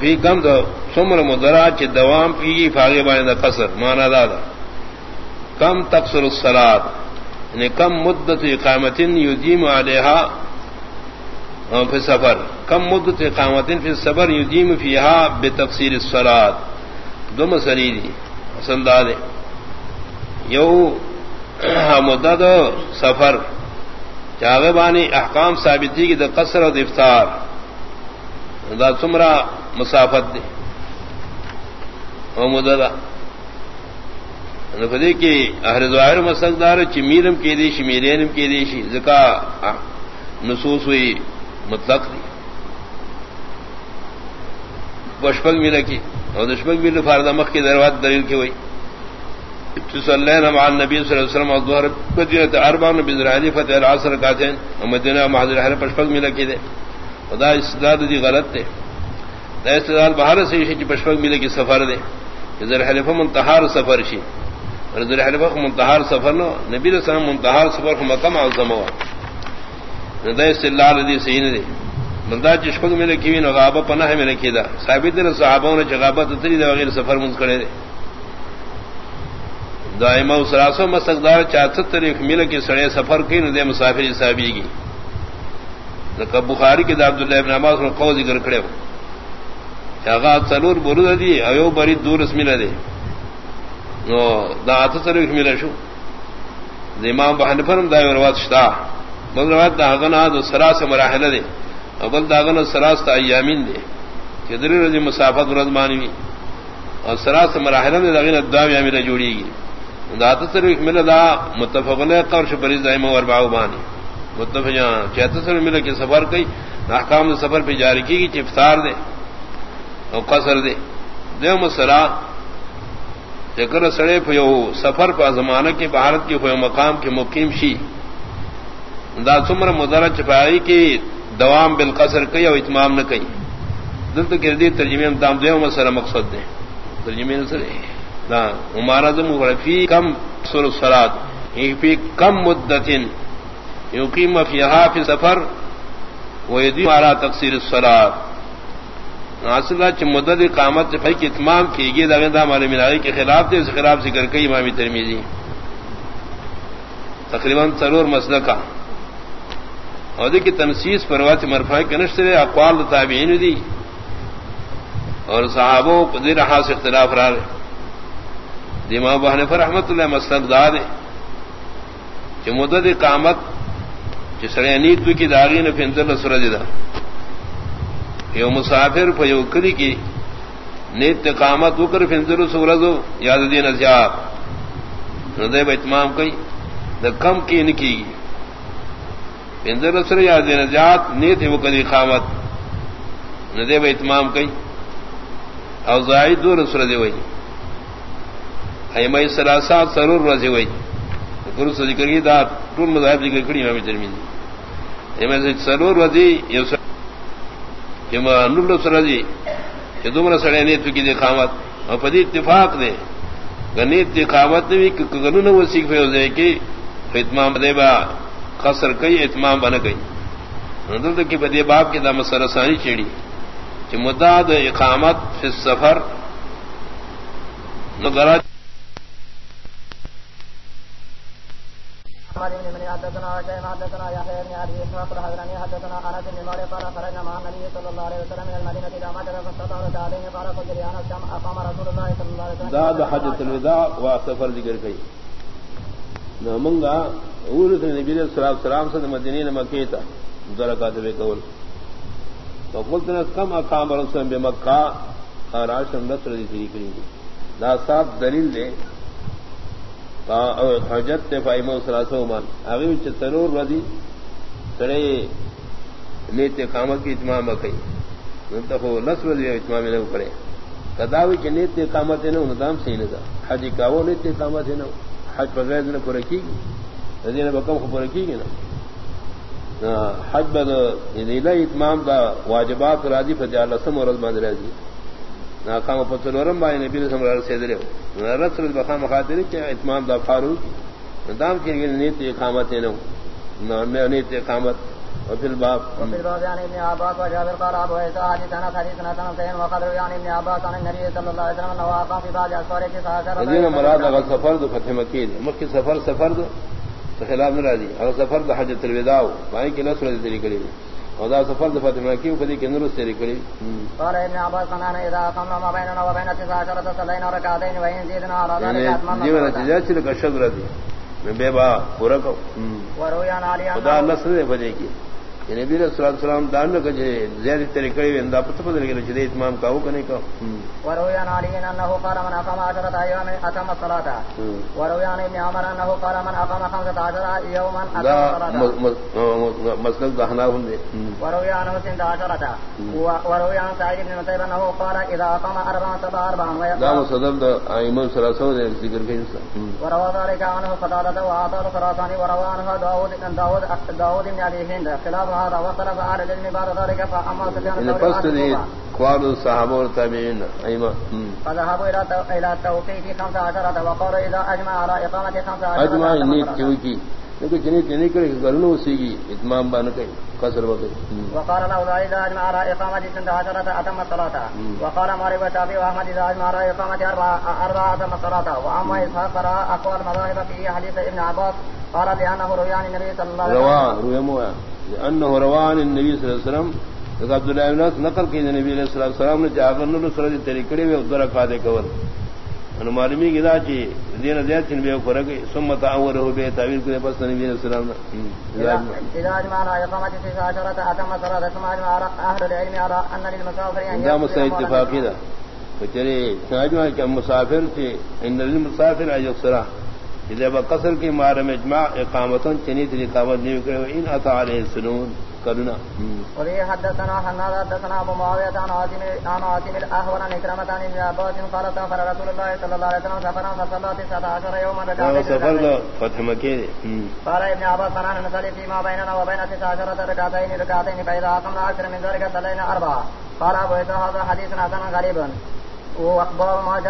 بھی کم دو، سمر مدرا چ دوام پی فاغے بانے دا قصر مانا دادا کم تقصر الصلاة یعنی کم مدت اقامت یدیم علیہا فی سفر. کم مدت اقامت فی سفر یدیم فیہا بتقصیر الصلاة دو مسلی دی، اصل دادے یو مدت سفر چاغے بانی احکام ثابتی کی دا قصر و دفتار دا سمرا مسافت دے او مددا نفدی کی اہل ظاہر مسقدار چی میرم کی دیشی میرینم کی دیشی زکا نصوص ہوئی مطلق دی. پشپک میرا کی اور دشپک میرا فاردہ مخ کی دروات دلیل کی ہوئی صلی اللہ نبی صلی اللہ علیہ وسلم اور مدینہ اربع نبی ذرائع فتح العصر کاتین مدینہ محاضر حل پشپک میرا کی دے خدا استداد دی غلط دے دا استداد بہار سے شی پشپک ملے کی سفر دے. ذر حلف منتہار سفر شی. اور ذر حلف منتہار سفر نو، نبی علیہ السلام منتہار سفر کو مقام اعظم ہوا. دا استدلال دی صحیح نے دے بندہ چشپک ملے کی نو غابہ پناہ ملے کی دا. ثابت دے صحابہ نے جغابت تری دا وغیرہ سفر منز کرے دے. دائمہ سراسو مسقدار چاہت تاریخ ملے کی سڑے سفر کی نو دے مسافر صحابی کی بخاری کے دعبد اللہ ابن عباس نے قول ذکر کرے ہو چاہا سلور برود دی ایو بری دور اس ملے دے نو دا آتا سلور ملے شو. دا امام بحن فرم دا روات شتا بل روات دا غنا دا سراس مراحل دے بل دا غنا سراس تا ایامین دے کہ دری رضی مسافت رضمانی بھی اور سراس مراحل دے دا غنا دا یامین جوڑی گی دا آتا سلور ملے دا متفقنے قرش بریز دا امام اربعو بانی مطلب سر مل کے سفر کئی، احکام سفر پہ جاری کی گئی افطار دے اور قصر دے۔ دیو مسرا چکر سڑے پھو سفر پہ زمانہ کے بھارت کے ہوئے مقام کے مقیم شی۔ دا سمر مدرہ چپائی کی دوام بالقصر کئی اور اتمام نہ کئی۔ دل تو گردی ترجمے دام دیو مسرا مقصد دے۔ ترجمے سر ہمارا دم فی کم سر سرات فی کم مدتن۔ یقیم فیہا فی سفر ویدی مارا تقصیر الصلاة. ناصلہ چھ مدد قامت چھ پھائی کی اتمام کی گئی دا غندہ مالی ملائی کے خلاف دے اس خلاف ذکر کئی امامی ترمیزی تقریباً سرور مسئلہ کا اور کی تنسیس پر وقت کے نشتر اقوال تابعین دی اور صحابوں کو دیر حاص اختلاف را رہے دیما بہن پر رحمت اللہ مسلک دا دے کہ مدد قامت سڑے نیت کی داغی نے فنزل سورج دا یو مسافر فیو کلی کی نیت قامت وکر فنزل سورج یاد دین ازیاب ندے اتمام کئی، دا کم کی نکی گی۔ فنزل سورج یاد دین ازیاد نیت وہ وکری قامت۔ ندے اتمام کئی۔ او زائد دور سورج وئی۔ ایمہ سلاسات سرور رضی وئی۔ گرو سے ذکر کی دا ٹول مذاہب ذکر کری، امام ترمذی۔ سرور رضی نور رضی کہ دومر سڑے نیت کی دکھاوت اور پدی اتفاق دے گنیت دکھاوت بھی گنو نہ وہ سیکھ ہو جائے کہ اتمام دے با خسر کئی اتمام بن گئی ندل کی بدی باپ کی دام سرسانی چیڑی کہ مداد اقامت فی السفر. نگرات حدثنا حدثنا حدثنا يحيى بن ابي اسحاق الحضرمي انس بن مالك، قال خرجنا مع النبي صلى الله عليه وسلم من المدينه الى مكه فاستطعت عليه قال قلت لانس كم اقام رسول الله صلى الله عليه وسلم؟ زاد حجه الوداع وسفر ذكر كي. نمنگا اورت نبی علیہ الصلوۃ والسلام سے مدینے مکہ تھا درکات بے قول فقلت نس کم اقام رسول بمکہ اور عاشر نصر دی کری دا صاحب دلیل دے حجت فائمہ سلاسو مان اگی چ ترور ردی سڑے نیت قامت کی اتمام کئی۔ نتخو نصر دی اتمام نہ کرے۔ کداوی چ نیت قامت نہ ندام سی نہ حج کاو نیت قامت نہ حج بغیر نہ پر کی ندی نہ بکم خبر کی نہ ہاں، حج بد یہ یعنی اتمام دا واجبات راضی فجال سم اور رضمان راضی۔ ناکام پتر ورم بائی نبی رسم را رسید رہے ہو. رسل بخا مخاطر کہ اتمام دا فاروق ندام کی گئی نیت اقامت نو. نیت اقامت. وفي الباب وفي الباب يعني ابن عباس وجابر قال ابو عيسى حديثنا حديثنا سنتين وقدر يعني ابن عباس عن النبي صلى الله عليه وسلم انه واقع في بعض اسفاره تسعة الذين مراد اغا سفر دو فتح مكي مكي سفر سفر دو خلاف نرادي اغا سفر دو حجة الوداع وعين كي نصر دي تري كريم ودا سفر دو فتح مكي وكذي كي نرس تري كريم قال ابن عباس قنانا اذا قمنا ما بيننا وبين تسعة عشرة صلينا ركعتين وإن زيدنا على ذلك يعني أتممنا جيونا الصلاة. تجاه چلك الشد ردي من بيبا پورا وروي عن علي خدا اللہ سے بجے کی کہ نبی علیہ الصلوۃ والسلام دان نہ کہ زیادہ طریقے اندا پتہ بدل گئے چھ اتمام کا ہو کنے کا وروي عن علي انه قال من اقام عشرة ايام اتم الصلاة وروي عن ابن عمر انه قال من اقام خمسة عشر يوما اتم دا الصلاة مسلک دہنا ہوں دے۔ وروي عنه سنت عشرة و- وروي عن سعيد بن مسيب انه قال اذا اقام اربعا سبع اربعا. دا مصدر دا ایمان سلاسو دے ذکر کے انسان۔ وروى ذلك عنه قتادة وعطاء الخراساني وروى عنه داود داود داود بن ابي هند خلاف هذا واختلف اهل العلم بعد ذلك فاما سفيان ان الثوري عمر قوال صحابہ اور تابعین ایمان فذهبوا الى تو- الى التوقيت خمس عشرة وقالوا اذا اجمع على أتم نیت الصلاة. کیوں کی لیکن جنہیں تنی کرے گرنو سی گی اتمام بان کے قصر وقت وقال له اذا اجمع على اقامة سنت عشرة اتم الصلاة. وقال مالك والشافعي واحمد اذا اجمع على اقامة اربعة اربعة اتم الصلاة. واما اسحاق فرأى اقوال مذاهب في حديث ابن عباس قال لانه روي عن النبي صلى الله عليه وسلم. روی مو انه روان النبي صلی اللہ علیہ وسلم کہ عبداللہ بن عباس نقل کی نبی علیہ الصلوۃ والسلام نے جاگر صلی اللہ علیہ طریقے میں ادھر کا دے کور ان معلومی کی دا چی دین زیاد چن بے فرق ثم تعوره به تعویل کو بس نبی علیہ السلام إذا أجمع على إقامة تسع عشرة أتم الصلاة ثم أجمع على أهل العلم على أن للمسافر أن دا أموالا اتفاقی دا کہ مسافر تھے ان للمسافر اجسرا اذا بقصر کی مار مجمع اقامتا چنی تری اقامت نہیں کرے ان اتا علیہ السنون کرنا وبه حدثنا حناد حدثنا أبو معاوية عن عاصم عن عاصم الأهون عن إكرمة عن ابن عباس قال سافر رسول الله صلى الله عليه وسلم سفرا فصلى تسعة عشر يوما دا ركعتين سفر دا. فتح دے۔ قال ابن عباس فنحن نصلي فيما بيننا وبين تسع عشرة ركعتين ركعتين فإذا أقمنا أكثر من ذلك صلينا أربعة. قال عيسى هذا حديث حسن غريب وأخبار ما